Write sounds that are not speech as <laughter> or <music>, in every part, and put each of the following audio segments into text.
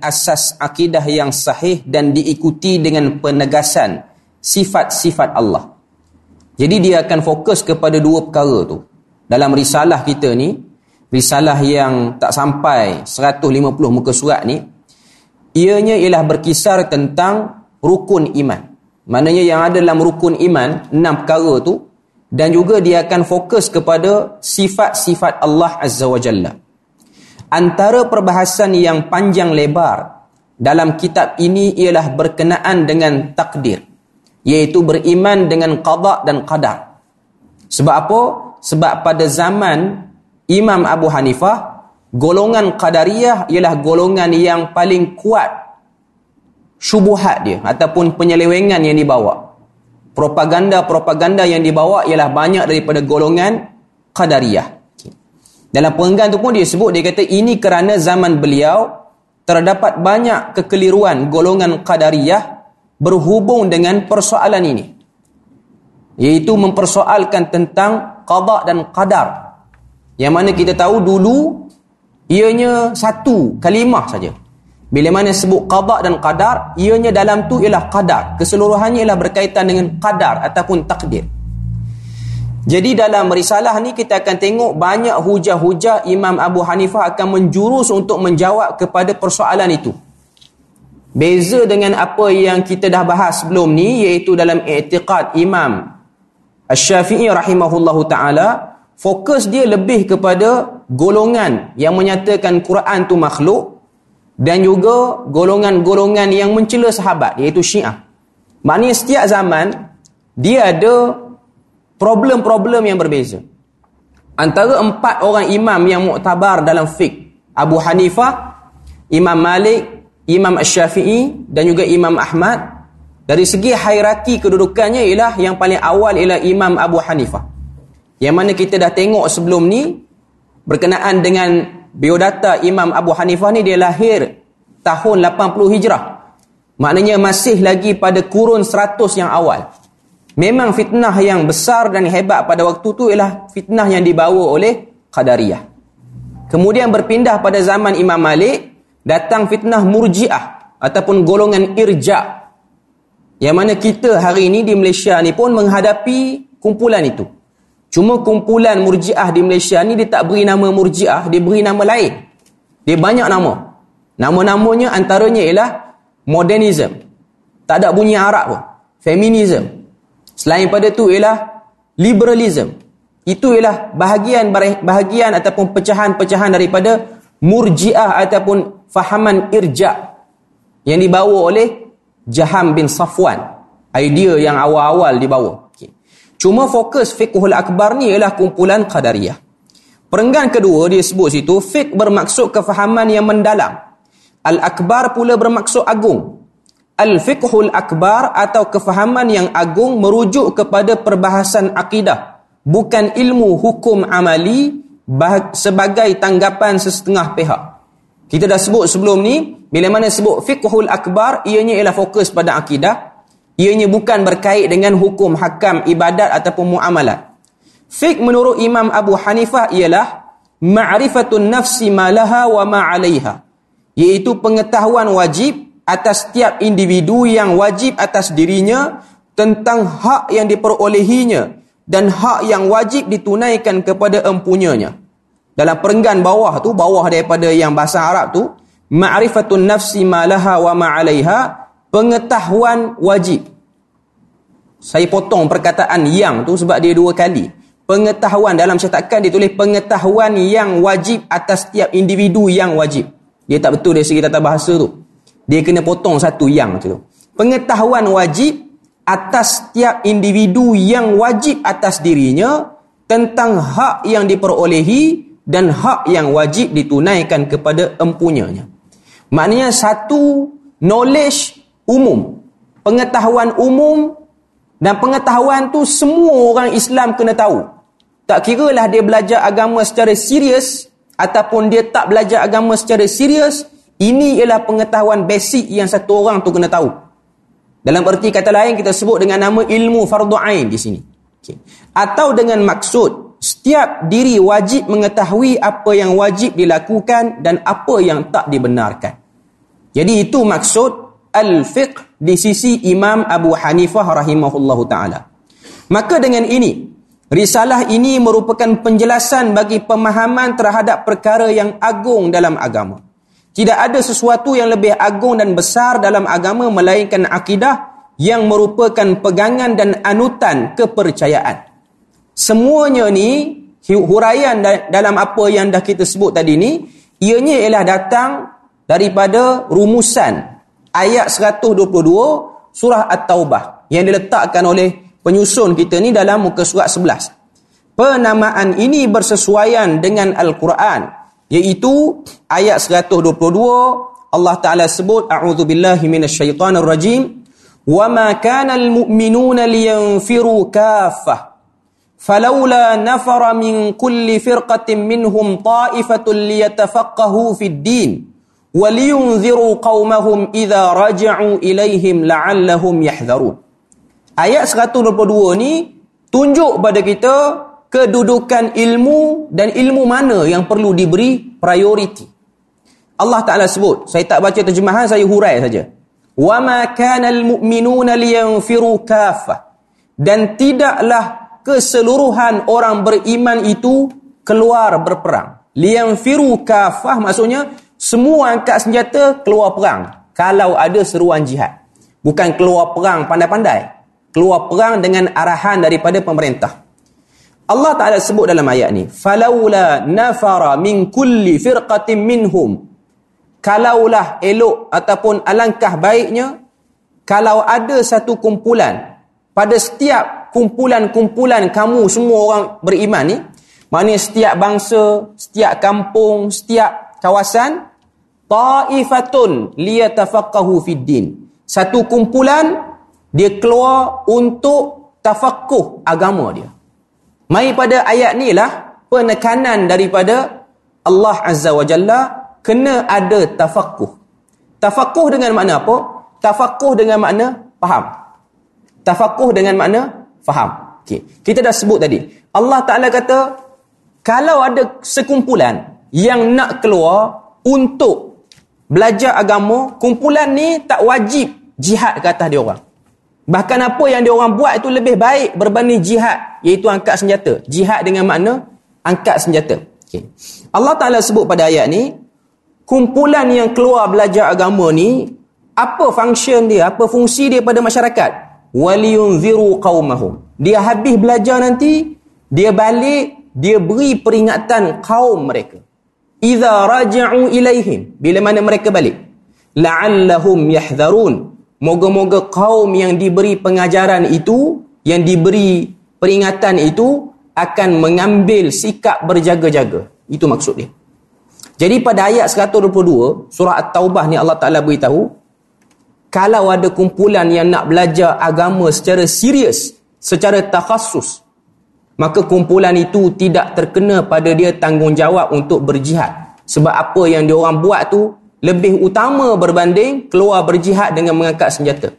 asas akidah yang sahih dan diikuti dengan penegasan sifat-sifat Allah. Jadi dia akan fokus kepada dua perkara tu. Dalam risalah kita ni, risalah yang tak sampai 150 muka surat ni, ianya ialah berkisar tentang rukun iman. Maknanya yang ada dalam rukun iman, enam perkara tu, dan juga dia akan fokus kepada sifat-sifat Allah Azza wa Jalla. Antara perbahasan yang panjang lebar dalam kitab ini ialah berkenaan dengan takdir. Iaitu beriman dengan qada dan qadar. Sebab apa? Sebab pada zaman Imam Abu Hanifah, golongan qadariyah ialah golongan yang paling kuat syubuhat dia ataupun penyelewengan yang dibawa. Propaganda-propaganda yang dibawa ialah banyak daripada golongan qadariyah. Dalam pengenggan tu pun dia sebut, dia kata ini kerana zaman beliau terdapat banyak kekeliruan golongan qadariyah berhubung dengan persoalan ini. Iaitu mempersoalkan tentang qada dan qadar. Yang mana kita tahu dulu ianya satu kalimah saja. Bila mana sebut qada dan qadar, ianya dalam tu ialah qadar. Keseluruhannya ialah berkaitan dengan qadar ataupun takdir. Jadi dalam risalah ni kita akan tengok banyak hujah-hujah Imam Abu Hanifah akan menjurus untuk menjawab kepada persoalan itu. Beza dengan apa yang kita dah bahas sebelum ni iaitu dalam i'tiqad Imam Asy-Syafi'i rahimahullahu taala fokus dia lebih kepada golongan yang menyatakan Quran tu makhluk dan juga golongan-golongan yang mencela sahabat iaitu Syiah. Maknanya setiap zaman dia ada problem-problem yang berbeza. Antara empat orang imam yang muktabar dalam fiqh, Abu Hanifah, Imam Malik, Imam Ash-Syafi'i dan juga Imam Ahmad, dari segi hierarki kedudukannya ialah yang paling awal ialah Imam Abu Hanifah. Yang mana kita dah tengok sebelum ni berkenaan dengan biodata Imam Abu Hanifah ni dia lahir tahun 80 Hijrah. Maknanya masih lagi pada kurun 100 yang awal. Memang fitnah yang besar dan hebat pada waktu itu ialah fitnah yang dibawa oleh Qadariyah. Kemudian berpindah pada zaman Imam Malik, datang fitnah Murji'ah ataupun golongan Irja. Yang mana kita hari ini di Malaysia ni pun menghadapi kumpulan itu. Cuma kumpulan Murji'ah di Malaysia ni dia tak beri nama Murji'ah, dia beri nama lain. Dia banyak nama. Nama-namanya antaranya ialah modernism. Tak ada bunyi Arab pun. Feminism. Selain pada itu ialah liberalism. Itu ialah bahagian bahagian ataupun pecahan-pecahan daripada murjiah ataupun fahaman irja yang dibawa oleh Jaham bin Safwan. Idea yang awal-awal dibawa. Okay. Cuma fokus fiqhul akbar ni ialah kumpulan qadariyah. Perenggan kedua dia sebut situ fiqh bermaksud kefahaman yang mendalam. Al-akbar pula bermaksud agung. Al-fiqhul akbar atau kefahaman yang agung merujuk kepada perbahasan akidah. Bukan ilmu hukum amali sebagai tanggapan sesetengah pihak. Kita dah sebut sebelum ni, bila mana sebut fiqhul akbar, ianya ialah fokus pada akidah. Ianya bukan berkait dengan hukum hakam ibadat ataupun muamalat. Fiqh menurut Imam Abu Hanifah ialah ma'rifatun nafsi malaha wa ma'alaiha. Iaitu pengetahuan wajib atas setiap individu yang wajib atas dirinya tentang hak yang diperolehinya dan hak yang wajib ditunaikan kepada empunyanya. Dalam perenggan bawah tu, bawah daripada yang bahasa Arab tu, ma'rifatun nafsi ma laha wa ma 'alaiha, pengetahuan wajib. Saya potong perkataan yang tu sebab dia dua kali. Pengetahuan dalam cetakan dia tulis pengetahuan yang wajib atas setiap individu yang wajib. Dia tak betul dari segi tata bahasa tu. Dia kena potong satu yang tu. Pengetahuan wajib atas setiap individu yang wajib atas dirinya tentang hak yang diperolehi dan hak yang wajib ditunaikan kepada empunyanya. Maknanya satu knowledge umum. Pengetahuan umum dan pengetahuan tu semua orang Islam kena tahu. Tak kira lah dia belajar agama secara serius ataupun dia tak belajar agama secara serius, ini ialah pengetahuan basic yang satu orang tu kena tahu. Dalam erti kata lain kita sebut dengan nama ilmu fardu ain di sini. Okay. Atau dengan maksud setiap diri wajib mengetahui apa yang wajib dilakukan dan apa yang tak dibenarkan. Jadi itu maksud al-fiqh di sisi Imam Abu Hanifah rahimahullahu taala. Maka dengan ini, risalah ini merupakan penjelasan bagi pemahaman terhadap perkara yang agung dalam agama. Tidak ada sesuatu yang lebih agung dan besar dalam agama melainkan akidah yang merupakan pegangan dan anutan kepercayaan. Semuanya ni huraian dalam apa yang dah kita sebut tadi ni ianya ialah datang daripada rumusan ayat 122 surah At-Taubah yang diletakkan oleh penyusun kita ni dalam muka surat 11. Penamaan ini bersesuaian dengan Al-Quran iaitu ayat 122 Allah Taala sebut a'udzu billahi minasyaitonir rajim wa ma kana al-mu'minuna liyanfiru kaffah فلولا نفر من كل فرقة منهم طائفة ليتفقهوا في الدين ولينذروا قومهم إذا رجعوا إليهم لعلهم يحذرون Ayat 122 ni tunjuk pada kita kedudukan ilmu dan ilmu mana yang perlu diberi priority. Allah Taala sebut, saya tak baca terjemahan, saya hurai saja. Wa ma kana al-mu'minuna liyanfiru kaffah. Dan tidaklah keseluruhan orang beriman itu keluar berperang. Liang firu kafah maksudnya semua angkat senjata keluar perang kalau ada seruan jihad. Bukan keluar perang pandai-pandai. Keluar perang dengan arahan daripada pemerintah. Allah Ta'ala sebut dalam ayat ni. Falaula nafara min kulli firqatin minhum. Kalaulah elok ataupun alangkah baiknya. Kalau ada satu kumpulan. Pada setiap kumpulan-kumpulan kamu semua orang beriman ni maknanya setiap bangsa setiap kampung setiap kawasan taifatun liyatafaqahu fid din satu kumpulan dia keluar untuk tafaqquh agama dia mai pada ayat ni lah penekanan daripada Allah Azza wa Jalla kena ada tafaqquh tafaqquh dengan makna apa tafaqquh dengan makna faham tafaqquh dengan makna Faham? Okay. Kita dah sebut tadi. Allah Ta'ala kata, kalau ada sekumpulan yang nak keluar untuk belajar agama, kumpulan ni tak wajib jihad ke atas dia orang. Bahkan apa yang dia orang buat itu lebih baik berbanding jihad, iaitu angkat senjata. Jihad dengan makna angkat senjata. Okay. Allah Ta'ala sebut pada ayat ni, kumpulan yang keluar belajar agama ni, apa function dia, apa fungsi dia pada masyarakat? waliyunziru qaumahum dia habis belajar nanti dia balik dia beri peringatan kaum mereka idza raja'u ilaihim bila mana mereka balik la'allahum yahdharun moga-moga kaum yang diberi pengajaran itu yang diberi peringatan itu akan mengambil sikap berjaga-jaga itu maksud dia jadi pada ayat 122 surah at-taubah ni Allah Taala beritahu kalau ada kumpulan yang nak belajar agama secara serius, secara takhasus, maka kumpulan itu tidak terkena pada dia tanggungjawab untuk berjihad. Sebab apa yang dia orang buat tu lebih utama berbanding keluar berjihad dengan mengangkat senjata.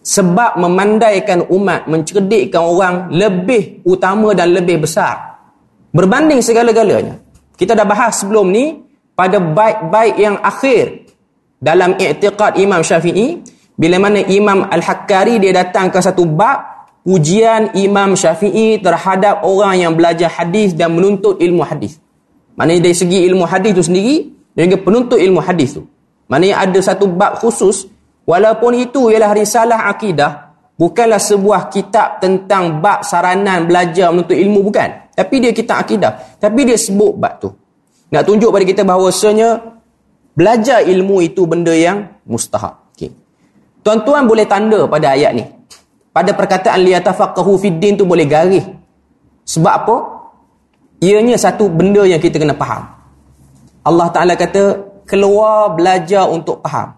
Sebab memandaikan umat, mencerdikkan orang lebih utama dan lebih besar. Berbanding segala-galanya. Kita dah bahas sebelum ni, pada baik-baik yang akhir dalam i'tiqad Imam Syafi'i bila mana Imam Al-Hakkari dia datang ke satu bab ujian Imam Syafi'i terhadap orang yang belajar hadis dan menuntut ilmu hadis. Maknanya dari segi ilmu hadis tu sendiri juga penuntut ilmu hadis tu. Maknanya ada satu bab khusus walaupun itu ialah risalah akidah bukanlah sebuah kitab tentang bab saranan belajar menuntut ilmu bukan. Tapi dia kitab akidah. Tapi dia sebut bab tu. Nak tunjuk pada kita bahawasanya Belajar ilmu itu benda yang mustahab. Okay. Tuan-tuan boleh tanda pada ayat ni. Pada perkataan liyatafaqahu fiddin tu boleh garis. Sebab apa? Ianya satu benda yang kita kena faham. Allah Ta'ala kata, keluar belajar untuk faham.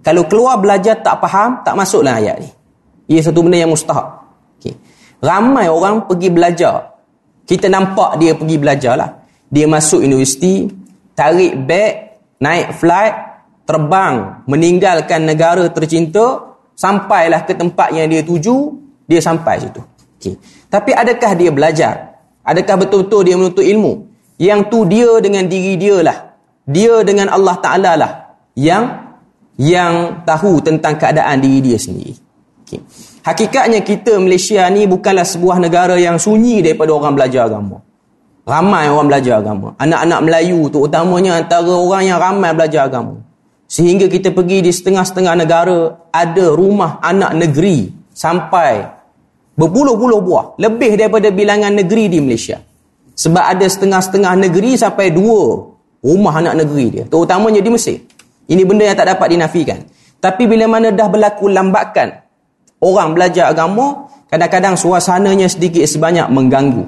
Kalau keluar belajar tak faham, tak masuklah ayat ni. Ia satu benda yang mustahab. Okay. Ramai orang pergi belajar. Kita nampak dia pergi belajar lah. Dia masuk universiti, tarik beg, naik flight, terbang, meninggalkan negara tercinta, sampailah ke tempat yang dia tuju, dia sampai situ. Okay. Tapi adakah dia belajar? Adakah betul-betul dia menuntut ilmu? Yang tu dia dengan diri dia lah. Dia dengan Allah Ta'ala lah. Yang yang tahu tentang keadaan diri dia sendiri. Okay. Hakikatnya kita Malaysia ni bukanlah sebuah negara yang sunyi daripada orang belajar agama. Ramai orang belajar agama. Anak-anak Melayu tu utamanya antara orang yang ramai belajar agama. Sehingga kita pergi di setengah-setengah negara ada rumah anak negeri sampai berpuluh-puluh buah. Lebih daripada bilangan negeri di Malaysia. Sebab ada setengah-setengah negeri sampai dua rumah anak negeri dia. Terutamanya di Mesir. Ini benda yang tak dapat dinafikan. Tapi bila mana dah berlaku lambakan orang belajar agama, kadang-kadang suasananya sedikit sebanyak mengganggu.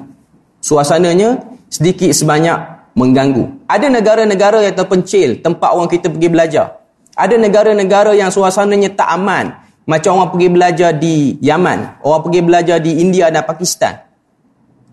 Suasananya sedikit sebanyak mengganggu. Ada negara-negara yang terpencil tempat orang kita pergi belajar. Ada negara-negara yang suasananya tak aman. Macam orang pergi belajar di Yaman. Orang pergi belajar di India dan Pakistan.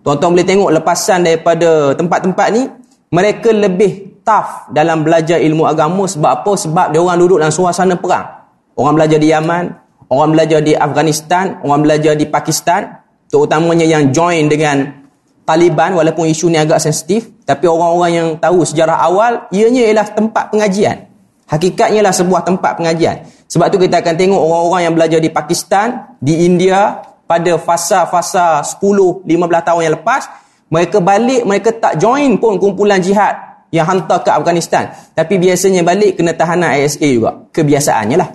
Tuan-tuan boleh tengok lepasan daripada tempat-tempat ni. Mereka lebih tough dalam belajar ilmu agama sebab apa? Sebab dia orang duduk dalam suasana perang. Orang belajar di Yaman, orang belajar di Afghanistan, orang belajar di Pakistan, terutamanya yang join dengan Taliban walaupun isu ni agak sensitif, tapi orang-orang yang tahu sejarah awal, ianya ialah tempat pengajian. Hakikatnya ialah sebuah tempat pengajian. Sebab tu kita akan tengok orang-orang yang belajar di Pakistan, di India, pada fasa-fasa 10-15 tahun yang lepas, mereka balik, mereka tak join pun kumpulan jihad yang hantar ke Afghanistan. Tapi biasanya balik kena tahanan ISA juga. Kebiasaannya lah.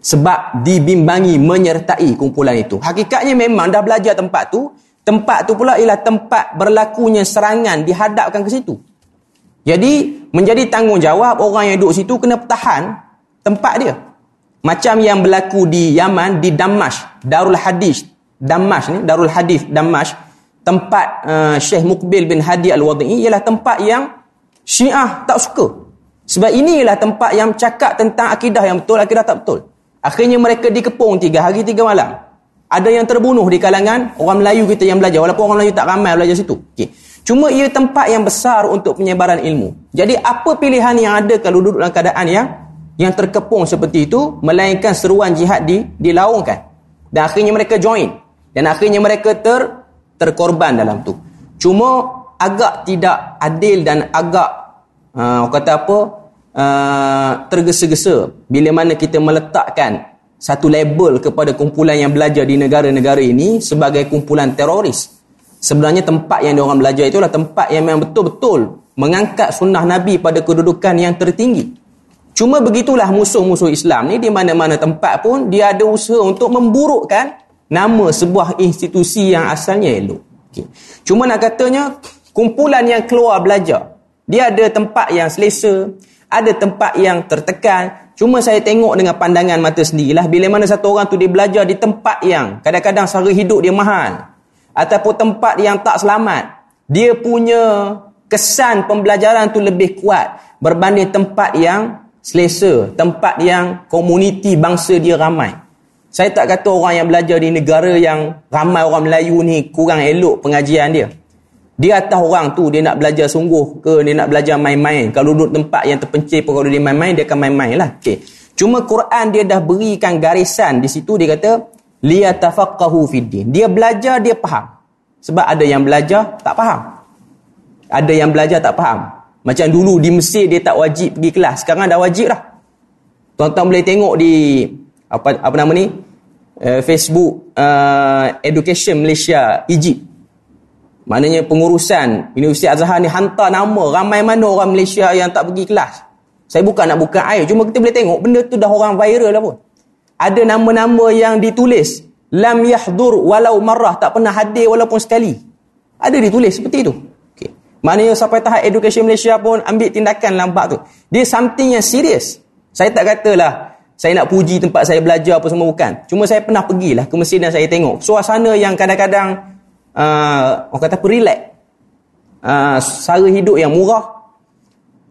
Sebab dibimbangi menyertai kumpulan itu. Hakikatnya memang dah belajar tempat tu. Tempat tu pula ialah tempat berlakunya serangan dihadapkan ke situ. Jadi menjadi tanggungjawab orang yang duduk situ kena pertahan tempat dia. Macam yang berlaku di Yaman, di Damash. Darul Hadis. Damash ni, Darul Hadis Damash. Tempat uh, Syekh Mukbil bin Hadi Al-Wadi'i ialah tempat yang Syiah tak suka. Sebab inilah tempat yang cakap tentang akidah yang betul, akidah tak betul. Akhirnya mereka dikepung tiga hari, tiga malam. Ada yang terbunuh di kalangan orang Melayu kita yang belajar. Walaupun orang Melayu tak ramai belajar situ. Okay. Cuma ia tempat yang besar untuk penyebaran ilmu. Jadi apa pilihan yang ada kalau duduk dalam keadaan yang yang terkepung seperti itu, melainkan seruan jihad di, dilaungkan. Dan akhirnya mereka join. Dan akhirnya mereka ter, terkorban dalam tu. Cuma agak tidak adil dan agak uh, kata apa uh, tergesa-gesa bila mana kita meletakkan satu label kepada kumpulan yang belajar di negara-negara ini sebagai kumpulan teroris sebenarnya tempat yang diorang belajar itulah tempat yang memang betul-betul mengangkat sunnah Nabi pada kedudukan yang tertinggi cuma begitulah musuh-musuh Islam ni di mana-mana tempat pun dia ada usaha untuk memburukkan nama sebuah institusi yang asalnya elok okay. cuma nak katanya kumpulan yang keluar belajar. Dia ada tempat yang selesa, ada tempat yang tertekan. Cuma saya tengok dengan pandangan mata sendirilah bila mana satu orang tu dia belajar di tempat yang kadang-kadang sara hidup dia mahal ataupun tempat yang tak selamat. Dia punya kesan pembelajaran tu lebih kuat berbanding tempat yang selesa, tempat yang komuniti bangsa dia ramai. Saya tak kata orang yang belajar di negara yang ramai orang Melayu ni kurang elok pengajian dia. Dia atas orang tu dia nak belajar sungguh ke dia nak belajar main-main. Kalau duduk tempat yang terpencil pun kalau dia main-main dia akan main-main lah. Okay. Cuma Quran dia dah berikan garisan di situ dia kata liyatafaqahu fiddin. Dia belajar dia faham. Sebab ada yang belajar tak faham. Ada yang belajar tak faham. Macam dulu di Mesir dia tak wajib pergi kelas. Sekarang dah wajib dah. Tuan-tuan boleh tengok di apa apa nama ni? Uh, Facebook uh, Education Malaysia Egypt Maknanya pengurusan Universiti Azhar ni hantar nama ramai mana orang Malaysia yang tak pergi kelas. Saya bukan nak buka air. Cuma kita boleh tengok benda tu dah orang viral lah pun. Ada nama-nama yang ditulis. Lam yahdur walau marah. Tak pernah hadir walaupun sekali. Ada ditulis seperti itu. Okay. Maknanya sampai tahap education Malaysia pun ambil tindakan lambat tu. Dia something yang serius. Saya tak katalah saya nak puji tempat saya belajar apa semua bukan. Cuma saya pernah pergilah ke Mesir dan saya tengok. Suasana yang kadang-kadang uh, orang kata apa relax. Uh, sara hidup yang murah.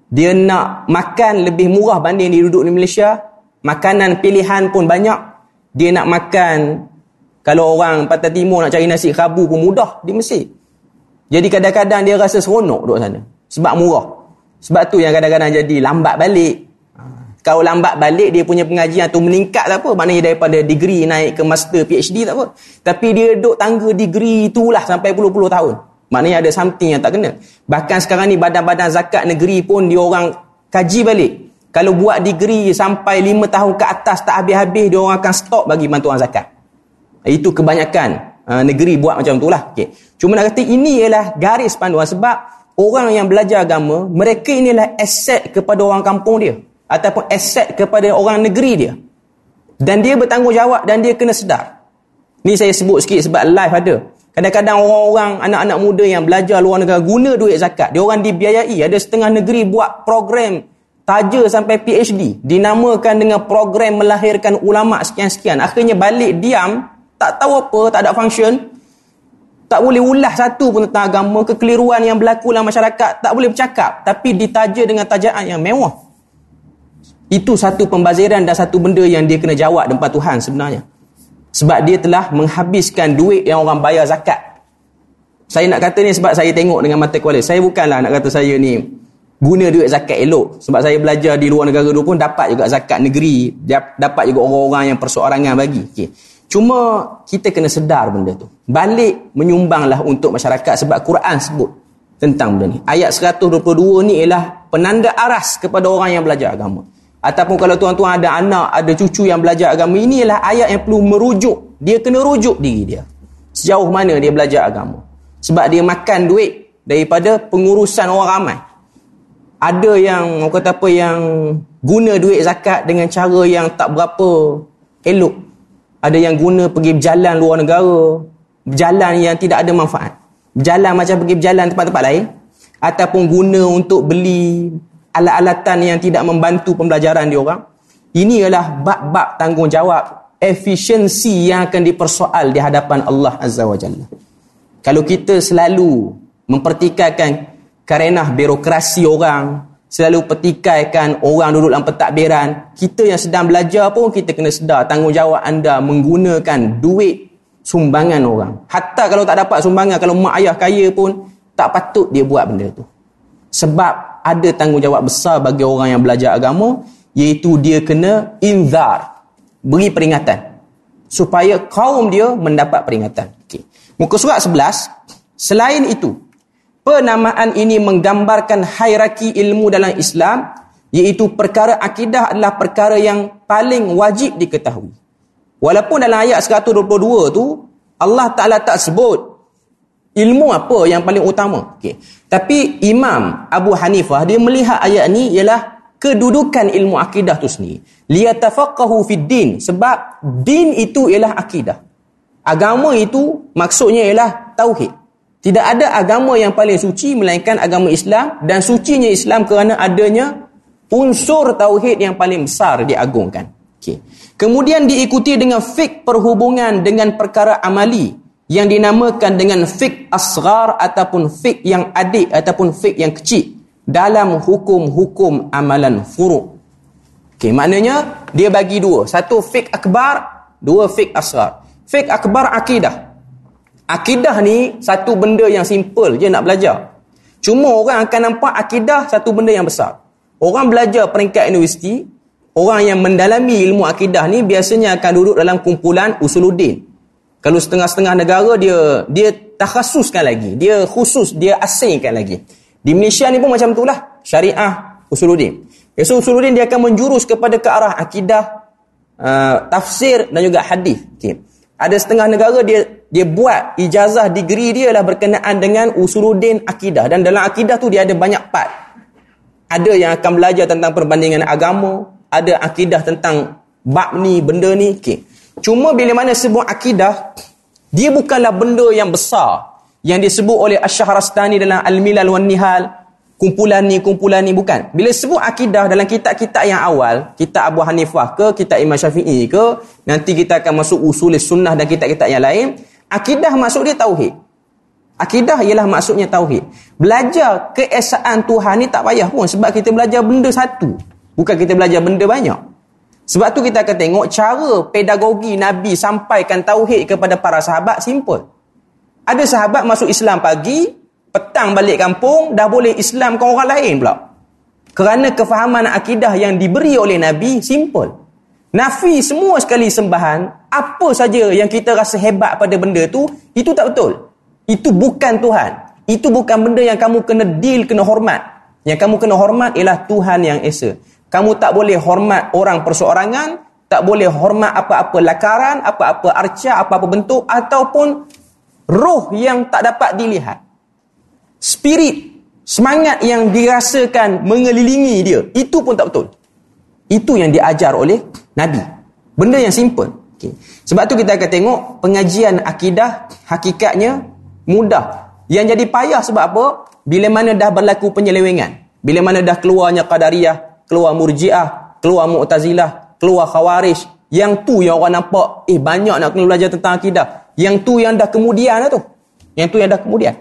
Dia nak makan lebih murah banding dia duduk di Malaysia. Makanan pilihan pun banyak. Dia nak makan kalau orang Pantai Timur nak cari nasi khabu pun mudah di Mesir jadi kadang-kadang dia rasa seronok duduk sana. Sebab murah. Sebab tu yang kadang-kadang jadi lambat balik kalau lambat balik dia punya pengajian tu meningkat tak apa. Maknanya daripada degree naik ke master PhD tak apa. Tapi dia duduk tangga degree itulah sampai puluh-puluh tahun. Maknanya ada something yang tak kena. Bahkan sekarang ni badan-badan zakat negeri pun dia orang kaji balik. Kalau buat degree sampai 5 tahun ke atas tak habis-habis, dia orang akan stop bagi bantuan zakat. Itu kebanyakan uh, negeri buat macam tu lah. Okay. Cuma nak kata ini ialah garis panduan sebab orang yang belajar agama, mereka inilah aset kepada orang kampung dia. Ataupun aset kepada orang negeri dia. Dan dia bertanggungjawab dan dia kena sedar. Ni saya sebut sikit sebab live ada. Kadang-kadang orang-orang, anak-anak muda yang belajar luar negara guna duit zakat. Dia orang dibiayai. Ada setengah negeri buat program taja sampai PhD dinamakan dengan program melahirkan ulama sekian-sekian akhirnya balik diam tak tahu apa tak ada function tak boleh ulah satu pun tentang agama kekeliruan yang berlaku dalam masyarakat tak boleh bercakap tapi ditaja dengan tajaan yang mewah itu satu pembaziran dan satu benda yang dia kena jawab depan Tuhan sebenarnya. Sebab dia telah menghabiskan duit yang orang bayar zakat. Saya nak kata ni sebab saya tengok dengan mata kuala saya bukanlah nak kata saya ni guna duit zakat elok. Sebab saya belajar di luar negara dulu pun dapat juga zakat negeri. Dapat juga orang-orang yang perseorangan bagi. Okay. cuma kita kena sedar benda tu. Balik menyumbanglah untuk masyarakat sebab Quran sebut tentang benda ni. Ayat 122 ni ialah penanda aras kepada orang yang belajar agama ataupun kalau tuan-tuan ada anak ada cucu yang belajar agama ini ialah ayat yang perlu merujuk. Dia kena rujuk diri dia. Sejauh mana dia belajar agama. Sebab dia makan duit daripada pengurusan orang ramai. Ada yang orang kata apa yang guna duit zakat dengan cara yang tak berapa elok. Ada yang guna pergi berjalan luar negara berjalan yang tidak ada manfaat. Berjalan macam pergi berjalan tempat-tempat lain ataupun guna untuk beli alat-alatan yang tidak membantu pembelajaran dia orang ini adalah bab-bab tanggungjawab efisiensi yang akan dipersoal di hadapan Allah Azza wa Jalla. Kalau kita selalu mempertikaikan kerana birokrasi orang selalu petikaikan orang duduk dalam pentadbiran kita yang sedang belajar pun kita kena sedar tanggungjawab anda menggunakan duit sumbangan orang. Hatta kalau tak dapat sumbangan kalau mak ayah kaya pun tak patut dia buat benda tu. Sebab ada tanggungjawab besar bagi orang yang belajar agama iaitu dia kena inzar beri peringatan supaya kaum dia mendapat peringatan okay. muka surat 11 selain itu Penamaan ini menggambarkan hierarki ilmu dalam Islam iaitu perkara akidah adalah perkara yang paling wajib diketahui. Walaupun dalam ayat 122 tu Allah Taala tak sebut ilmu apa yang paling utama. Okey. Tapi Imam Abu Hanifah dia melihat ayat ni ialah kedudukan ilmu akidah tu sendiri. Liyatafaqahu fid din sebab din itu ialah akidah. Agama itu maksudnya ialah tauhid. Tidak ada agama yang paling suci melainkan agama Islam dan sucinya Islam kerana adanya unsur tauhid yang paling besar diagungkan. Okay. Kemudian diikuti dengan fik perhubungan dengan perkara amali yang dinamakan dengan fik asgar ataupun fik yang adik ataupun fik yang kecil dalam hukum-hukum amalan furu'. Okay, maknanya dia bagi dua. Satu fik akbar, dua fik asgar. Fik akbar akidah. Akidah ni satu benda yang simple je nak belajar. Cuma orang akan nampak akidah satu benda yang besar. Orang belajar peringkat universiti, orang yang mendalami ilmu akidah ni biasanya akan duduk dalam kumpulan usuluddin. Kalau setengah-setengah negara dia dia takhasuskan lagi, dia khusus, dia asingkan lagi. Di Malaysia ni pun macam itulah, syariah usuluddin. So usuluddin dia akan menjurus kepada ke arah akidah, uh, tafsir dan juga hadis. Okay. Ada setengah negara dia dia buat ijazah degree dia lah berkenaan dengan usuluddin akidah dan dalam akidah tu dia ada banyak part ada yang akan belajar tentang perbandingan agama ada akidah tentang bab ni benda ni okay. Cuma bila mana sebuah akidah dia bukanlah benda yang besar yang disebut oleh Asy-Syahrastani dalam Al-Milal wan Nihal kumpulan ni kumpulan ni bukan. Bila sebut akidah dalam kitab-kitab yang awal kitab Abu Hanifah ke kitab Imam Syafi'i ke nanti kita akan masuk usul sunnah dan kitab-kitab yang lain akidah maksud dia tauhid. Akidah ialah maksudnya tauhid. Belajar keesaan Tuhan ni tak payah pun sebab kita belajar benda satu. Bukan kita belajar benda banyak sebab tu kita akan tengok cara pedagogi Nabi sampaikan tauhid kepada para sahabat simple. Ada sahabat masuk Islam pagi petang balik kampung dah boleh Islam ke orang lain pula. Kerana kefahaman akidah yang diberi oleh Nabi simple. Nafi semua sekali sembahan apa saja yang kita rasa hebat pada benda tu itu tak betul. Itu bukan Tuhan. Itu bukan benda yang kamu kena deal kena hormat. Yang kamu kena hormat ialah Tuhan yang Esa Kamu tak boleh hormat orang perseorangan, tak boleh hormat apa-apa lakaran, apa-apa arca, apa-apa bentuk ataupun roh yang tak dapat dilihat. Spirit, semangat yang dirasakan mengelilingi dia, itu pun tak betul. Itu yang diajar oleh Nabi. Benda yang simple. Okay. Sebab tu kita akan tengok pengajian akidah hakikatnya mudah. Yang jadi payah sebab apa? Bila mana dah berlaku penyelewengan. Bila mana dah keluarnya Qadariyah, keluar Murji'ah, keluar Mu'tazilah, keluar Khawarij. Yang tu yang orang nampak, eh banyak nak kena belajar tentang akidah. Yang tu yang dah kemudian lah tu. Yang tu yang dah kemudian.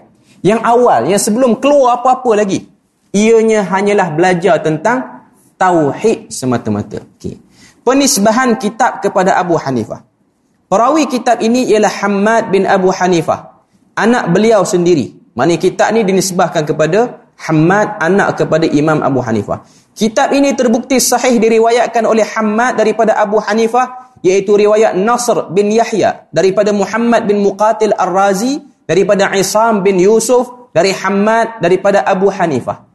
Yang awal, yang sebelum keluar apa-apa lagi. Ianya hanyalah belajar tentang tauhid semata-mata. Okay. Penisbahan kitab kepada Abu Hanifah. Perawi kitab ini ialah Hamad bin Abu Hanifah anak beliau sendiri. Mana kitab ni dinisbahkan kepada Hamad anak kepada Imam Abu Hanifah. Kitab ini terbukti sahih diriwayatkan oleh Hamad daripada Abu Hanifah iaitu riwayat Nasr bin Yahya daripada Muhammad bin Muqatil Ar-Razi daripada Isam bin Yusuf dari Hamad daripada Abu Hanifah.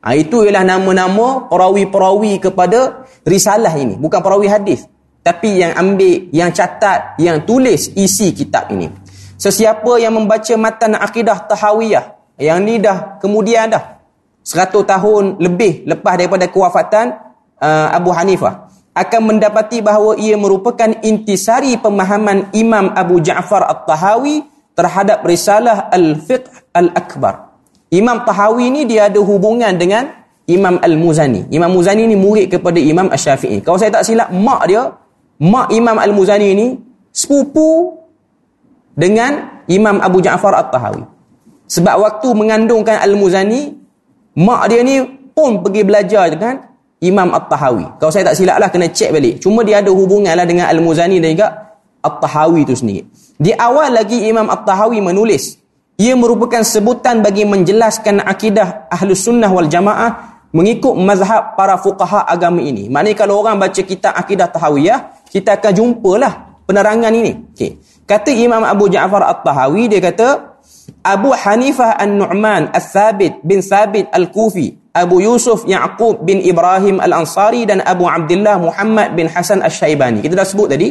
Ha, itu ialah nama-nama perawi-perawi kepada risalah ini. Bukan perawi hadis. Tapi yang ambil, yang catat, yang tulis isi kitab ini. Sesiapa yang membaca matan akidah tahawiyah, yang ni dah kemudian dah, 100 tahun lebih lepas daripada kewafatan uh, Abu Hanifah, akan mendapati bahawa ia merupakan intisari pemahaman Imam Abu Ja'far At-Tahawi terhadap risalah Al-Fiqh Al-Akbar. Imam Tahawi ni dia ada hubungan dengan Imam Al-Muzani. Imam Muzani ni murid kepada Imam Ash-Syafi'i. Kalau saya tak silap, mak dia, mak Imam Al-Muzani ni, sepupu dengan Imam Abu Ja'far At-Tahawi. Sebab waktu mengandungkan Al-Muzani, mak dia ni pun pergi belajar dengan Imam At-Tahawi. Kalau saya tak silap lah, kena cek balik. Cuma dia ada hubungan lah dengan Al-Muzani dan juga At-Tahawi tu sendiri. Di awal lagi Imam At-Tahawi menulis, ia merupakan sebutan bagi menjelaskan akidah Ahlus Sunnah wal Jamaah mengikut mazhab para fuqaha agama ini. Maknanya kalau orang baca kitab akidah Tahawiyah, kita akan jumpalah penerangan ini. Okay. Kata Imam Abu Ja'far At-Tahawi dia kata Abu Hanifah An-Nu'man Al-Thabit bin Thabit Al-Kufi Abu Yusuf Ya'qub bin Ibrahim Al-Ansari dan Abu Abdullah Muhammad bin Hasan Al-Syaibani. Kita dah sebut tadi.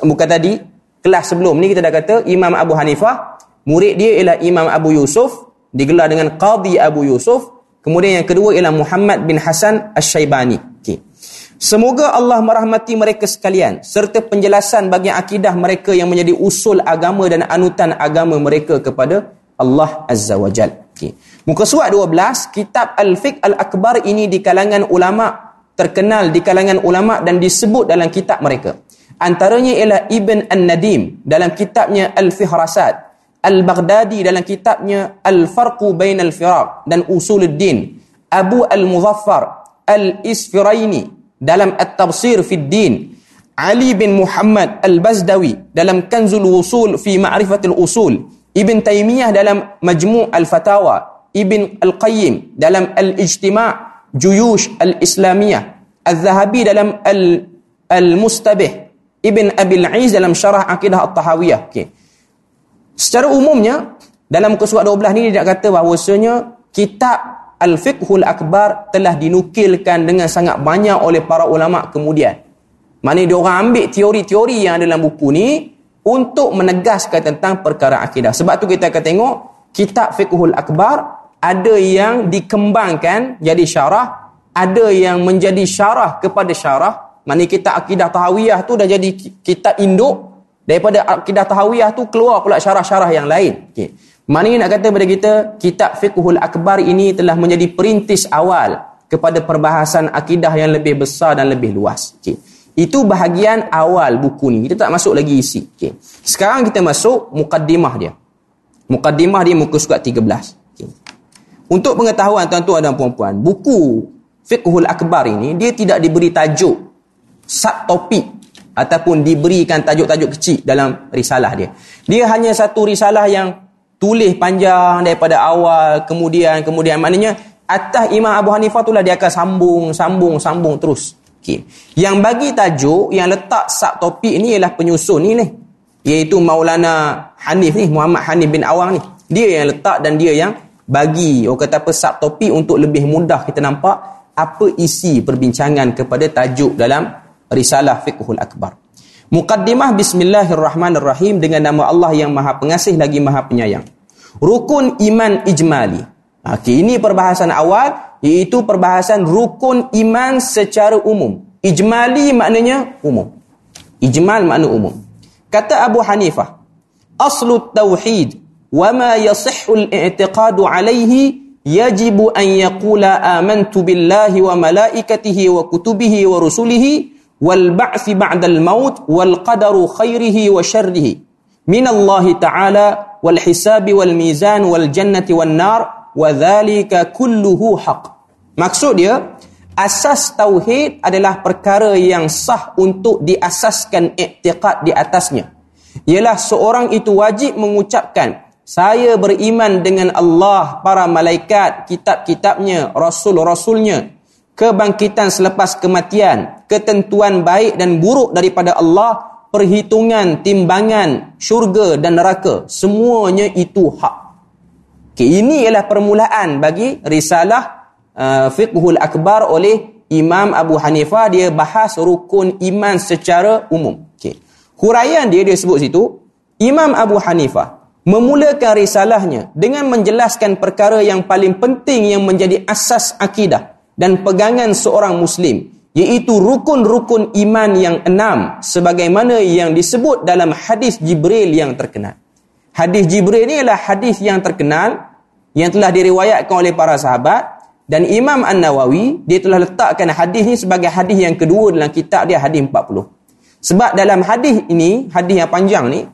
Bukan tadi. Kelas sebelum ni kita dah kata Imam Abu Hanifah. Murid dia ialah Imam Abu Yusuf. Digelar dengan Qadi Abu Yusuf. Kemudian yang kedua ialah Muhammad bin Hasan Al-Syaibani. Semoga Allah merahmati mereka sekalian serta penjelasan bagi akidah mereka yang menjadi usul agama dan anutan agama mereka kepada Allah Azza wa Jal. Okay. Muka surat 12, kitab Al-Fiqh Al-Akbar ini di kalangan ulama terkenal di kalangan ulama dan disebut dalam kitab mereka. Antaranya ialah Ibn An-Nadim dalam kitabnya Al-Fihrasat, Al-Baghdadi dalam kitabnya Al-Farqu Bain Al-Firaq dan Usuluddin, Abu Al-Muzaffar Al-Isfiraini dalam At-Tafsir fi Din. Ali bin Muhammad Al-Bazdawi dalam Kanzul Wusul fi Ma'rifatul Usul. Ibn Taymiyah dalam Majmu' Al-Fatawa. Ibn Al-Qayyim dalam Al-Ijtima' Juyush Al-Islamiyah. Al-Zahabi dalam Al-Mustabih. Ibn Abil Aiz dalam Syarah Aqidah At-Tahawiyah. Okay. Secara umumnya dalam muka surat 12 ni dia nak kata bahawasanya kitab Al-Fiqhul Akbar telah dinukilkan dengan sangat banyak oleh para ulama kemudian. Mana dia orang ambil teori-teori yang ada dalam buku ni untuk menegaskan tentang perkara akidah. Sebab tu kita akan tengok kitab Fiqhul Akbar ada yang dikembangkan jadi syarah, ada yang menjadi syarah kepada syarah. Mana kitab akidah tahawiyah tu dah jadi kitab induk daripada akidah tahawiyah tu keluar pula syarah-syarah yang lain. Okay. Mana nak kata kepada kita, kitab Fiqhul Akbar ini telah menjadi perintis awal kepada perbahasan akidah yang lebih besar dan lebih luas. Okay. Itu bahagian awal buku ni. Kita tak masuk lagi isi. Okay. Sekarang kita masuk mukaddimah dia. Mukaddimah dia muka surat 13. Okay. Untuk pengetahuan tuan-tuan dan puan-puan, buku Fiqhul Akbar ini, dia tidak diberi tajuk subtopik ataupun diberikan tajuk-tajuk kecil dalam risalah dia. Dia hanya satu risalah yang tulis panjang daripada awal kemudian kemudian. Maknanya atas Imam Abu Hanifah itulah dia akan sambung sambung sambung terus. Okey. Yang bagi tajuk yang letak subtopik ni ialah penyusun ni ni. Iaitu Maulana Hanif ni Muhammad Hanif bin Awang ni. Dia yang letak dan dia yang bagi. Orang kata apa subtopik untuk lebih mudah kita nampak apa isi perbincangan kepada tajuk dalam Risalah Fiqhul Akbar. Muqaddimah Bismillahirrahmanirrahim dengan nama Allah yang Maha Pengasih lagi Maha Penyayang. Rukun iman ijmali. Okey, ini perbahasan awal iaitu perbahasan rukun iman secara umum. Ijmali maknanya umum. Ijmal makna umum. Kata Abu Hanifah, aslu tauhid wa ma yasihhu al-i'tiqadu alayhi yajibu an yaqula amantu billahi wa malaikatihi wa kutubihi wa rusulihi wal ba'thi ba'da al maut wal qadaru khairihi wa syarrihi. Min Allah ta'ala wal hisabi wal mizan wal jannati wan nar wa dhalika kulluhu haq maksud dia asas tauhid adalah perkara yang sah untuk diasaskan i'tiqad di atasnya. Ialah seorang itu wajib mengucapkan saya beriman dengan Allah, para malaikat, kitab-kitabnya, rasul-rasulnya, kebangkitan selepas kematian, ketentuan baik dan buruk daripada Allah, perhitungan, timbangan, syurga dan neraka. Semuanya itu hak. Okay, ini ialah permulaan bagi risalah uh, Fiqhul Akbar oleh Imam Abu Hanifah. Dia bahas rukun iman secara umum. Okay. Huraian dia, dia sebut situ, Imam Abu Hanifah, memulakan risalahnya dengan menjelaskan perkara yang paling penting yang menjadi asas akidah dan pegangan seorang muslim iaitu rukun-rukun iman yang enam sebagaimana yang disebut dalam hadis Jibril yang terkenal. Hadis Jibril ini adalah hadis yang terkenal yang telah diriwayatkan oleh para sahabat dan Imam An-Nawawi dia telah letakkan hadis ini sebagai hadis yang kedua dalam kitab dia hadis 40. Sebab dalam hadis ini, hadis yang panjang ni,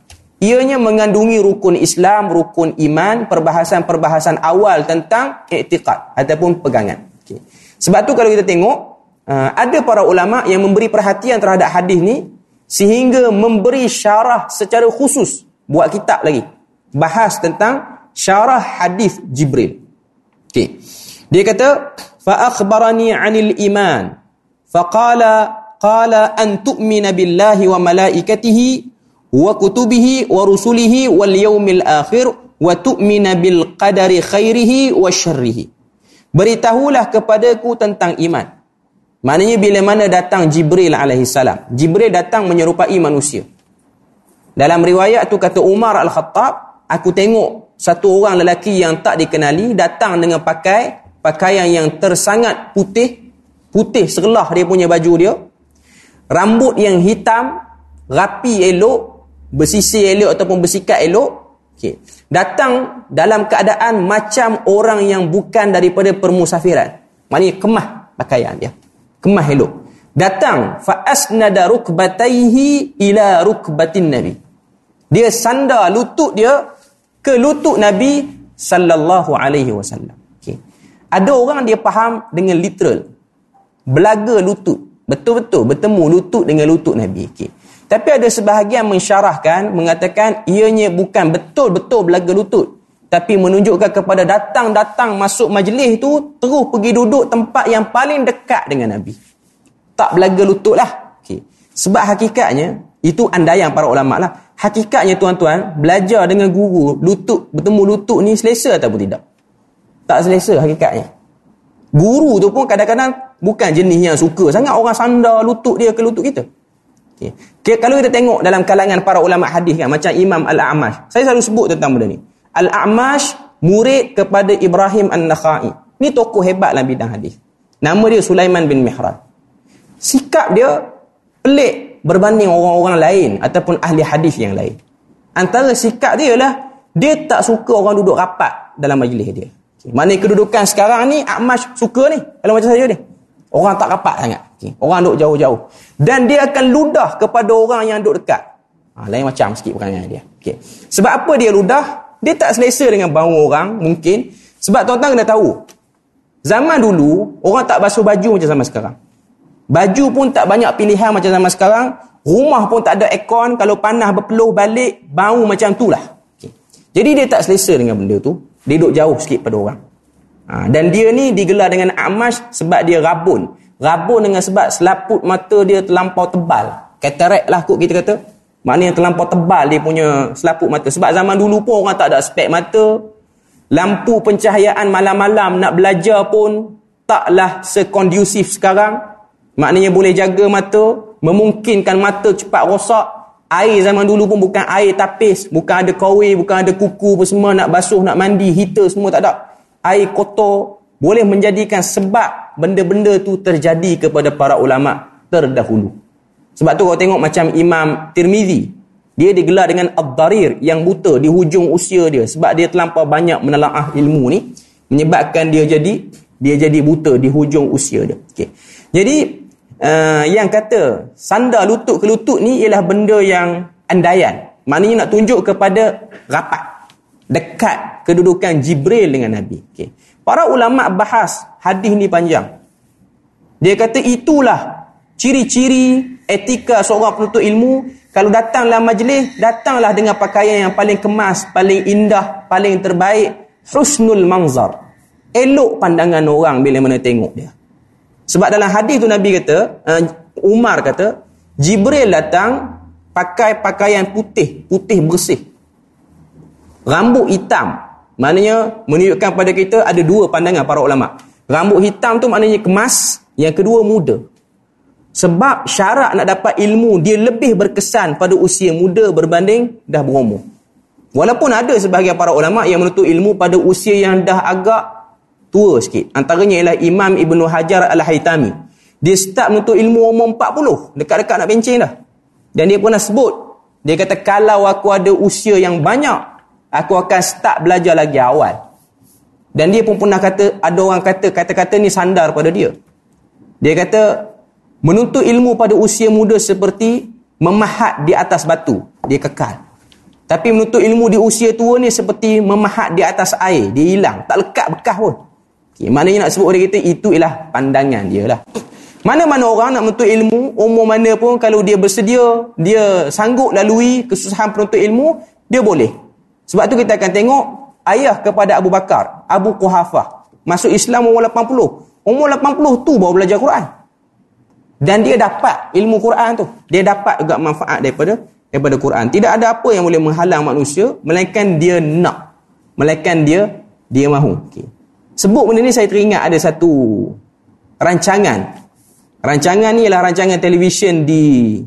Ianya mengandungi rukun Islam, rukun iman, perbahasan-perbahasan awal tentang iktiqat ataupun pegangan. Okay. Sebab tu kalau kita tengok, Ah, ada para ulama yang memberi perhatian terhadap hadis ni sehingga memberi syarah secara khusus buat kitab lagi bahas tentang syarah hadis Jibril. Okey. Dia kata fa akhbarani anil iman fa qala qala an tu'mina billahi wa malaikatihi wa kutubihi wa rusulihi wal yaumil akhir wa tu'mina bil qadari khairihi wa syarrihi. Beritahulah kepadaku tentang iman. Maknanya bila mana datang Jibril alaihi salam. Jibril datang menyerupai manusia. Dalam riwayat tu kata Umar Al-Khattab, aku tengok satu orang lelaki yang tak dikenali datang dengan pakai pakaian yang tersangat putih, putih serlah dia punya baju dia. Rambut yang hitam, rapi elok, bersisir elok ataupun bersikap elok okay. datang dalam keadaan macam orang yang bukan daripada permusafiran maknanya kemah pakaian dia kemah elok. Datang fa asnada rukbataihi ila rukbatin nabi. Dia sandar lutut dia ke lutut nabi sallallahu alaihi wasallam. Okey. Ada orang dia faham dengan literal. Belaga lutut. Betul-betul bertemu lutut dengan lutut nabi. Okey. Tapi ada sebahagian mensyarahkan, mengatakan ianya bukan betul-betul belaga lutut. Tapi menunjukkan kepada datang-datang masuk majlis itu, terus pergi duduk tempat yang paling dekat dengan Nabi. Tak belaga lutut lah. Okay. Sebab hakikatnya, itu andaian para ulama lah. Hakikatnya tuan-tuan, belajar dengan guru, lutut, bertemu lutut ni selesa ataupun tidak? Tak selesa hakikatnya. Guru tu pun kadang-kadang bukan jenis yang suka sangat orang sandar lutut dia ke lutut kita. Okay. Okay, kalau kita tengok dalam kalangan para ulama hadis kan macam Imam Al-A'mash. Saya selalu sebut tentang benda ni. Al-A'mash murid kepada Ibrahim An-Nakhai. Ni tokoh hebat dalam bidang hadis. Nama dia Sulaiman bin Mihran. Sikap dia pelik berbanding orang-orang lain ataupun ahli hadis yang lain. Antara sikap dia ialah dia tak suka orang duduk rapat dalam majlis dia. Mana kedudukan sekarang ni A'mash suka ni kalau macam saya ni. Orang tak rapat sangat. Orang duduk jauh-jauh. Dan dia akan ludah kepada orang yang duduk dekat. Ha, lain macam sikit perangai dia. Okay. Sebab apa dia ludah? Dia tak selesa dengan bau orang mungkin. Sebab tuan-tuan kena tahu. Zaman dulu, orang tak basuh baju macam zaman sekarang. Baju pun tak banyak pilihan macam zaman sekarang. Rumah pun tak ada aircon. Kalau panas berpeluh balik, bau macam tu lah. Okay. Jadi dia tak selesa dengan benda tu. Dia duduk jauh sikit pada orang. Ha, dan dia ni digelar dengan Amash sebab dia rabun. Rabun dengan sebab selaput mata dia terlampau tebal. Katarak lah kot kita kata. Maknanya terlampau tebal dia punya selaput mata. Sebab zaman dulu pun orang tak ada spek mata. Lampu pencahayaan malam-malam nak belajar pun taklah sekondusif sekarang. Maknanya boleh jaga mata, memungkinkan mata cepat rosak. Air zaman dulu pun bukan air tapis, bukan ada kawi, bukan ada kuku apa semua nak basuh, nak mandi, heater semua tak ada. Air kotor boleh menjadikan sebab benda-benda tu terjadi kepada para ulama terdahulu. Sebab tu kau tengok macam Imam Tirmizi, dia digelar dengan Ad-Darir yang buta di hujung usia dia sebab dia terlampau banyak menelaah ilmu ni menyebabkan dia jadi dia jadi buta di hujung usia dia. Okey. Jadi uh, yang kata sandar lutut ke lutut ni ialah benda yang andaian. Maknanya nak tunjuk kepada rapat dekat kedudukan Jibril dengan Nabi. Okey. Para ulama bahas hadis ni panjang. Dia kata itulah ciri-ciri etika seorang penuntut ilmu kalau datang dalam majlis datanglah dengan pakaian yang paling kemas, paling indah, paling terbaik, husnul manzar. Elok pandangan orang bila mana tengok dia. Sebab dalam hadis tu Nabi kata, uh, Umar kata, Jibril datang pakai pakaian putih, putih bersih. Rambut hitam, Maknanya menunjukkan pada kita ada dua pandangan para ulama. Rambut hitam tu maknanya kemas, yang kedua muda. Sebab syarat nak dapat ilmu dia lebih berkesan pada usia muda berbanding dah berumur. Walaupun ada sebahagian para ulama yang menuntut ilmu pada usia yang dah agak tua sikit. Antaranya ialah Imam Ibn Hajar Al-Haytami. Dia start menuntut ilmu umur 40. Dekat-dekat nak bencing dah. Dan dia pernah sebut. Dia kata kalau aku ada usia yang banyak aku akan start belajar lagi awal. Dan dia pun pernah kata, ada orang kata, kata-kata ni sandar pada dia. Dia kata, menuntut ilmu pada usia muda seperti memahat di atas batu. Dia kekal. Tapi menuntut ilmu di usia tua ni seperti memahat di atas air. Dia hilang. Tak lekat bekas pun. Okay, maknanya nak sebut dia kata, itu ialah pandangan dia lah. Mana-mana orang nak menuntut ilmu, umur mana pun, kalau dia bersedia, dia sanggup lalui kesusahan penuntut ilmu, dia boleh. Sebab tu kita akan tengok ayah kepada Abu Bakar, Abu Quhafah. Masuk Islam umur 80. Umur 80 tu baru belajar Quran. Dan dia dapat ilmu Quran tu. Dia dapat juga manfaat daripada daripada Quran. Tidak ada apa yang boleh menghalang manusia melainkan dia nak. Melainkan dia dia mahu. Okay. Sebut benda ni saya teringat ada satu rancangan. Rancangan ni ialah rancangan televisyen di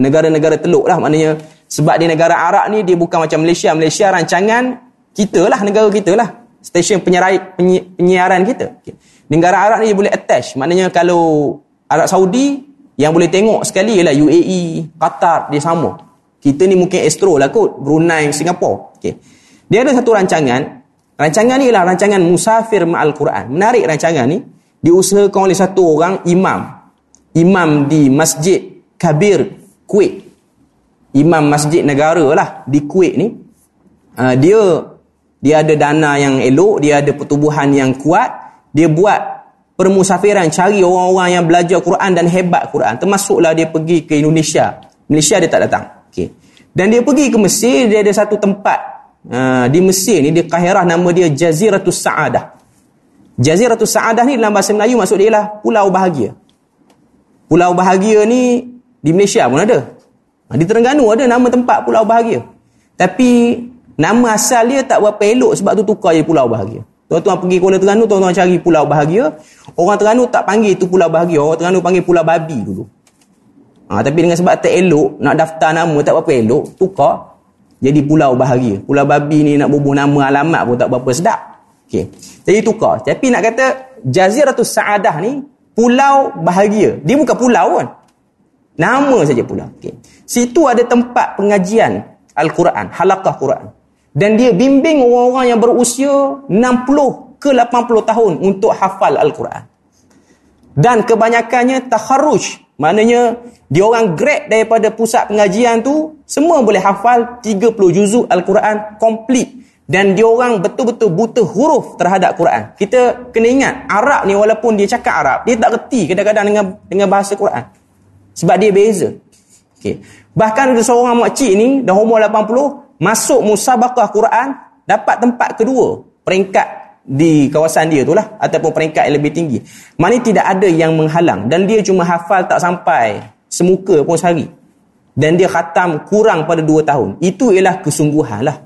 negara-negara teluk lah. Maknanya sebab di negara Arab ni dia bukan macam Malaysia. Malaysia rancangan kita lah, negara kita lah. Stesen penyiaran, penyi, penyiaran kita. Okay. Negara Arab ni dia boleh attach. Maknanya kalau Arab Saudi, yang boleh tengok sekali ialah UAE, Qatar, dia sama. Kita ni mungkin Astro lah kot. Brunei, Singapura. Okay. Dia ada satu rancangan. Rancangan ni ialah rancangan Musafir Ma'al Quran. Menarik rancangan ni. Diusahakan oleh satu orang imam. Imam di Masjid Kabir Kuwait imam masjid negara lah di Kuwait ni uh, dia dia ada dana yang elok dia ada pertubuhan yang kuat dia buat permusafiran cari orang-orang yang belajar Quran dan hebat Quran. Termasuklah dia pergi ke Indonesia. Malaysia dia tak datang. Okay. dan dia pergi ke Mesir dia ada satu tempat. Uh, di Mesir ni di Kahirah nama dia Jaziratus Sa'adah. Jaziratus Sa'adah ni dalam bahasa Melayu maksud dia lah pulau bahagia. Pulau bahagia ni di Malaysia pun ada. Ha, di Terengganu ada nama tempat Pulau Bahagia. Tapi nama asal dia tak berapa elok sebab tu tukar je Pulau Bahagia. Tuan-tuan pergi Kuala Terengganu, tuan-tuan cari Pulau Bahagia. Orang Terengganu tak panggil itu Pulau Bahagia. Orang Terengganu panggil Pulau Babi dulu. Ha, tapi dengan sebab tak elok, nak daftar nama tak berapa elok, tukar jadi Pulau Bahagia. Pulau Babi ni nak bubuh nama alamat pun tak berapa sedap. Okay. Jadi tukar. Tapi nak kata Jaziratul Sa'adah ni Pulau Bahagia. Dia bukan pulau kan. Nama saja pulau. Okay. Situ ada tempat pengajian Al-Quran, halakah Quran. Dan dia bimbing orang-orang yang berusia 60 ke 80 tahun untuk hafal Al-Quran. Dan kebanyakannya takharuj. Maknanya, dia orang grad daripada pusat pengajian tu, semua boleh hafal 30 juzuk Al-Quran komplit. Dan dia orang betul-betul buta huruf terhadap Quran. Kita kena ingat, Arab ni walaupun dia cakap Arab, dia tak reti kadang-kadang dengan dengan bahasa Quran. Sebab dia beza. Okay. Bahkan ada seorang makcik ni dah umur 80 masuk musabakah Quran dapat tempat kedua peringkat di kawasan dia tu lah ataupun peringkat yang lebih tinggi. Mana tidak ada yang menghalang dan dia cuma hafal tak sampai semuka pun sehari. Dan dia khatam kurang pada dua tahun. Itu ialah kesungguhan lah.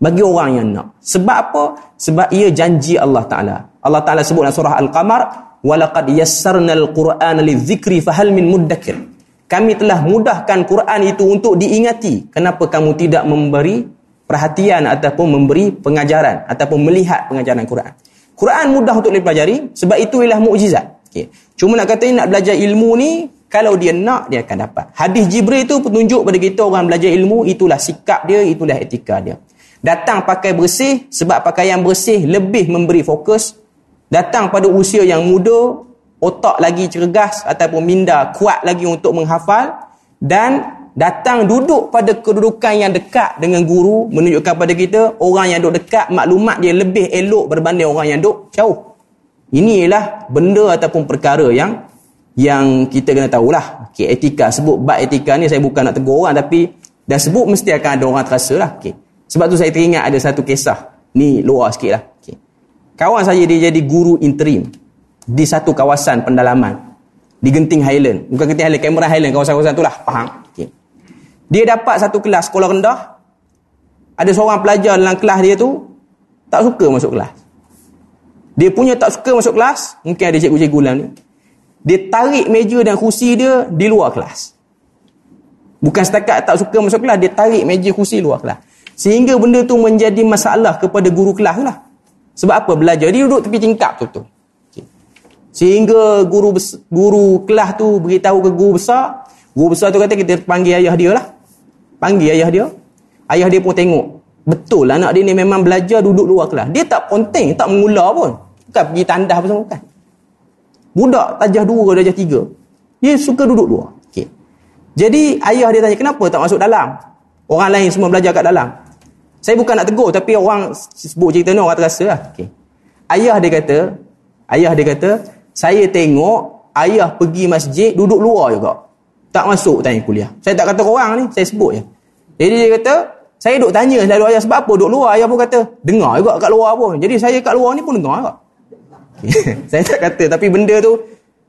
Bagi orang yang nak. Sebab apa? Sebab ia janji Allah Ta'ala. Allah Ta'ala sebut dalam surah Al-Qamar. walaqad yassarnal qur'ana lidzikri fahal min muddakir kami telah mudahkan Quran itu untuk diingati. Kenapa kamu tidak memberi perhatian ataupun memberi pengajaran ataupun melihat pengajaran Quran? Quran mudah untuk dipelajari sebab itu ialah mukjizat. Okay. cuma nak kata nak belajar ilmu ni kalau dia nak dia akan dapat. Hadis Jibril itu petunjuk pada kita orang belajar ilmu itulah sikap dia itulah etika dia. Datang pakai bersih sebab pakaian bersih lebih memberi fokus. Datang pada usia yang muda, otak lagi cergas ataupun minda kuat lagi untuk menghafal dan datang duduk pada kedudukan yang dekat dengan guru menunjukkan pada kita orang yang duduk dekat maklumat dia lebih elok berbanding orang yang duduk jauh. Ini ialah benda ataupun perkara yang yang kita kena tahulah. Okay, etika sebut bab etika ni saya bukan nak tegur orang tapi dah sebut mesti akan ada orang terasa lah. Okay. Sebab tu saya teringat ada satu kisah. Ni luar sikit lah. Okay. Kawan saya dia jadi guru interim di satu kawasan pendalaman di Genting Highland. Bukan Genting Highland, Cameron Highland, kawasan-kawasan itulah. Faham? Okay. Dia dapat satu kelas sekolah rendah. Ada seorang pelajar dalam kelas dia tu tak suka masuk kelas. Dia punya tak suka masuk kelas, mungkin ada cikgu-cikgu dalam ni. Dia tarik meja dan kursi dia di luar kelas. Bukan setakat tak suka masuk kelas, dia tarik meja kursi luar kelas. Sehingga benda tu menjadi masalah kepada guru kelas lah. Sebab apa? Belajar. Dia duduk tepi tingkap tu. tu. Sehingga guru guru kelas tu beritahu ke guru besar. Guru besar tu kata kita panggil ayah dia lah. Panggil ayah dia. Ayah dia pun tengok. Betul lah anak dia ni memang belajar duduk luar kelas. Dia tak ponteng, tak mengular pun. Bukan pergi tandah apa semua. Bukan. Budak tajah dua, tajah tiga. Dia suka duduk luar. Okay. Jadi ayah dia tanya, kenapa tak masuk dalam? Orang lain semua belajar kat dalam. Saya bukan nak tegur tapi orang sebut cerita ni orang terasa lah. Okay. Ayah dia kata, ayah dia kata, saya tengok ayah pergi masjid duduk luar juga. Tak masuk tanya kuliah. Saya tak kata orang ni, saya sebut je. Jadi dia kata, saya duduk tanya selalu ayah sebab apa duduk luar. Ayah pun kata, dengar juga kat luar pun. Jadi saya kat luar ni pun dengar juga. <laughs> Saya tak kata tapi benda tu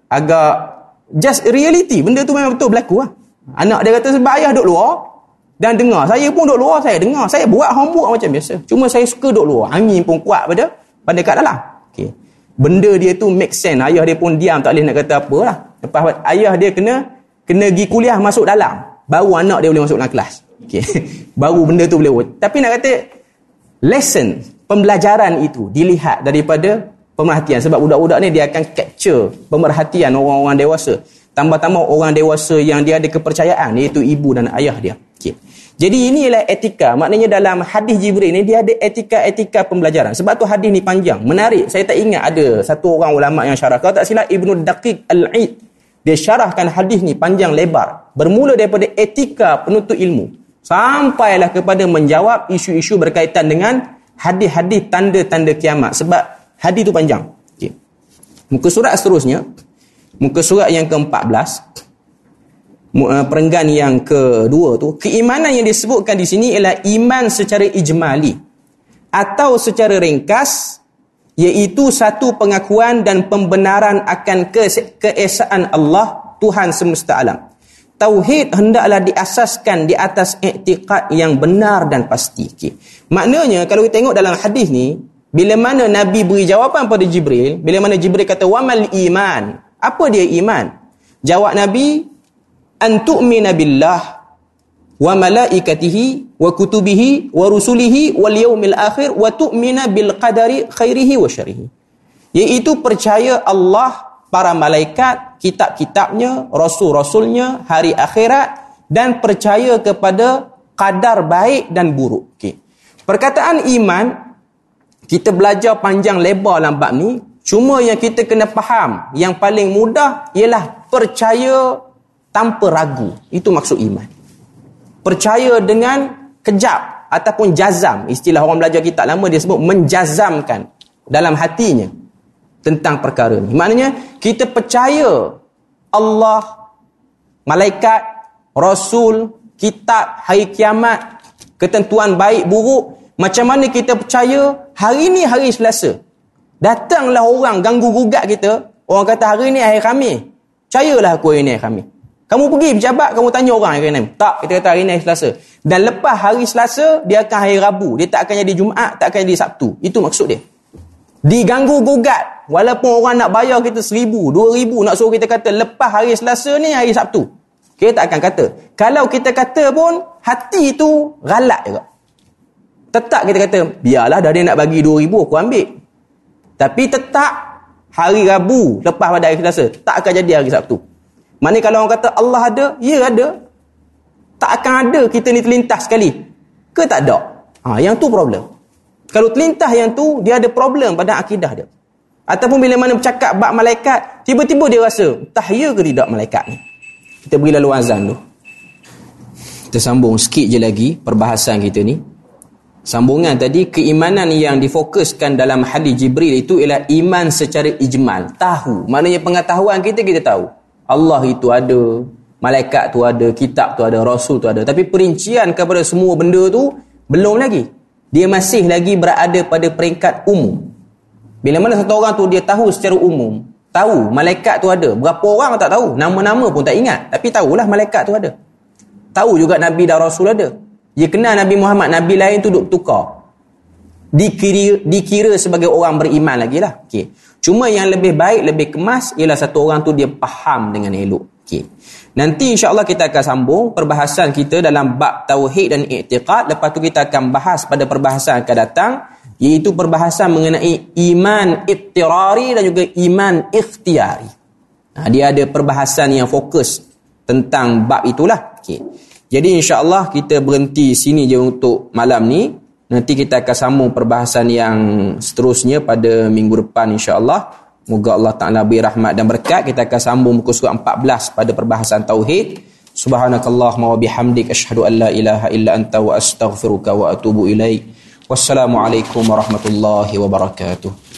agak just reality. Benda tu memang betul berlaku lah. Anak dia kata sebab ayah duduk luar, dan dengar. Saya pun duduk luar, saya dengar. Saya buat homework macam biasa. Cuma saya suka duduk luar. Angin pun kuat pada pada kat dalam. Okay. Benda dia tu make sense. Ayah dia pun diam, tak boleh nak kata apa lah. Lepas ayah dia kena kena pergi kuliah masuk dalam. Baru anak dia boleh masuk dalam kelas. Okay. <laughs> Baru benda tu boleh. Tapi nak kata, lesson, pembelajaran itu dilihat daripada pemerhatian. Sebab budak-budak ni dia akan capture pemerhatian orang-orang dewasa. Tambah-tambah orang dewasa yang dia ada kepercayaan, iaitu ibu dan ayah dia. Okay. Jadi inilah etika. Maknanya dalam hadis Jibril ni dia ada etika-etika pembelajaran. Sebab tu hadis ni panjang, menarik. Saya tak ingat ada satu orang ulama yang syarah. Kalau tak silap Ibnu Daqiq Al-Aid dia syarahkan hadis ni panjang lebar. Bermula daripada etika penuntut ilmu sampailah kepada menjawab isu-isu berkaitan dengan hadis-hadis tanda-tanda kiamat. Sebab hadis tu panjang. Okay. Muka surat seterusnya, muka surat yang ke-14 Uh, perenggan yang kedua tu keimanan yang disebutkan di sini ialah iman secara ijmali atau secara ringkas iaitu satu pengakuan dan pembenaran akan ke- keesaan Allah Tuhan semesta alam. Tauhid hendaklah diasaskan di atas iktiqad yang benar dan pasti. Okay. Maknanya kalau kita tengok dalam hadis ni bila mana Nabi beri jawapan pada Jibril, bila mana Jibril kata wamal iman, apa dia iman? Jawab Nabi, an tu'mina billah wa malaikatihi wa kutubihi wa rusulihi wal yaumil akhir wa tu'mina bil qadari khairihi wa syarihi iaitu percaya Allah para malaikat kitab-kitabnya rasul-rasulnya hari akhirat dan percaya kepada kadar baik dan buruk. Okey. Perkataan iman kita belajar panjang lebar dalam bab ni. Cuma yang kita kena faham yang paling mudah ialah percaya tanpa ragu. Itu maksud iman. Percaya dengan kejap ataupun jazam. Istilah orang belajar kitab lama dia sebut menjazamkan dalam hatinya tentang perkara ini. Maknanya kita percaya Allah, malaikat, rasul, kitab, hari kiamat, ketentuan baik buruk. Macam mana kita percaya hari ini hari Selasa. Datanglah orang ganggu gugat kita. Orang kata hari ini hari Khamis. Percayalah aku hari ini hari Khamis. Kamu pergi pejabat, kamu tanya orang hari ni. Tak, kita kata hari ni hari Selasa. Dan lepas hari Selasa, dia akan hari Rabu. Dia tak akan jadi Jumaat, tak akan jadi Sabtu. Itu maksud dia. diganggu gugat walaupun orang nak bayar kita seribu, dua ribu nak suruh kita kata lepas hari selasa ni hari Sabtu kita tak akan kata kalau kita kata pun hati tu galak juga tetap kita kata biarlah dah dia nak bagi dua ribu aku ambil tapi tetap hari Rabu lepas pada hari selasa tak akan jadi hari Sabtu mana kalau orang kata Allah ada ya ada tak akan ada kita ni terlintas sekali ke tak ada ha, yang tu problem kalau terlintas yang tu, dia ada problem pada akidah dia. Ataupun bila mana bercakap bab malaikat, tiba-tiba dia rasa, tak ya ke tidak malaikat ni? Kita beri lalu azan tu. Kita sambung sikit je lagi perbahasan kita ni. Sambungan tadi, keimanan yang difokuskan dalam hadis Jibril itu ialah iman secara ijmal. Tahu. Maknanya pengetahuan kita, kita tahu. Allah itu ada, malaikat tu ada, kitab tu ada, rasul tu ada. Tapi perincian kepada semua benda tu, belum lagi dia masih lagi berada pada peringkat umum. Bila mana satu orang tu dia tahu secara umum, tahu malaikat tu ada. Berapa orang tak tahu, nama-nama pun tak ingat, tapi tahulah malaikat tu ada. Tahu juga nabi dan rasul ada. Dia kenal Nabi Muhammad, nabi lain tu duk tukar. Dikira dikira sebagai orang beriman lagi lah. Okay. Cuma yang lebih baik, lebih kemas ialah satu orang tu dia faham dengan elok. Okay. Nanti insya-Allah kita akan sambung perbahasan kita dalam bab tauhid dan i'tiqad. Lepas tu kita akan bahas pada perbahasan akan datang iaitu perbahasan mengenai iman ittirari dan juga iman ikhtiari. Nah, dia ada perbahasan yang fokus tentang bab itulah. Okey. Jadi insya-Allah kita berhenti sini je untuk malam ni. Nanti kita akan sambung perbahasan yang seterusnya pada minggu depan insya-Allah. Moga Allah Ta'ala beri rahmat dan berkat. Kita akan sambung muka surat 14 pada perbahasan Tauhid. Subhanakallahumma wa bihamdik ashhadu an la ilaha illa anta wa astaghfiruka wa atubu ilaik. Wassalamualaikum warahmatullahi wabarakatuh.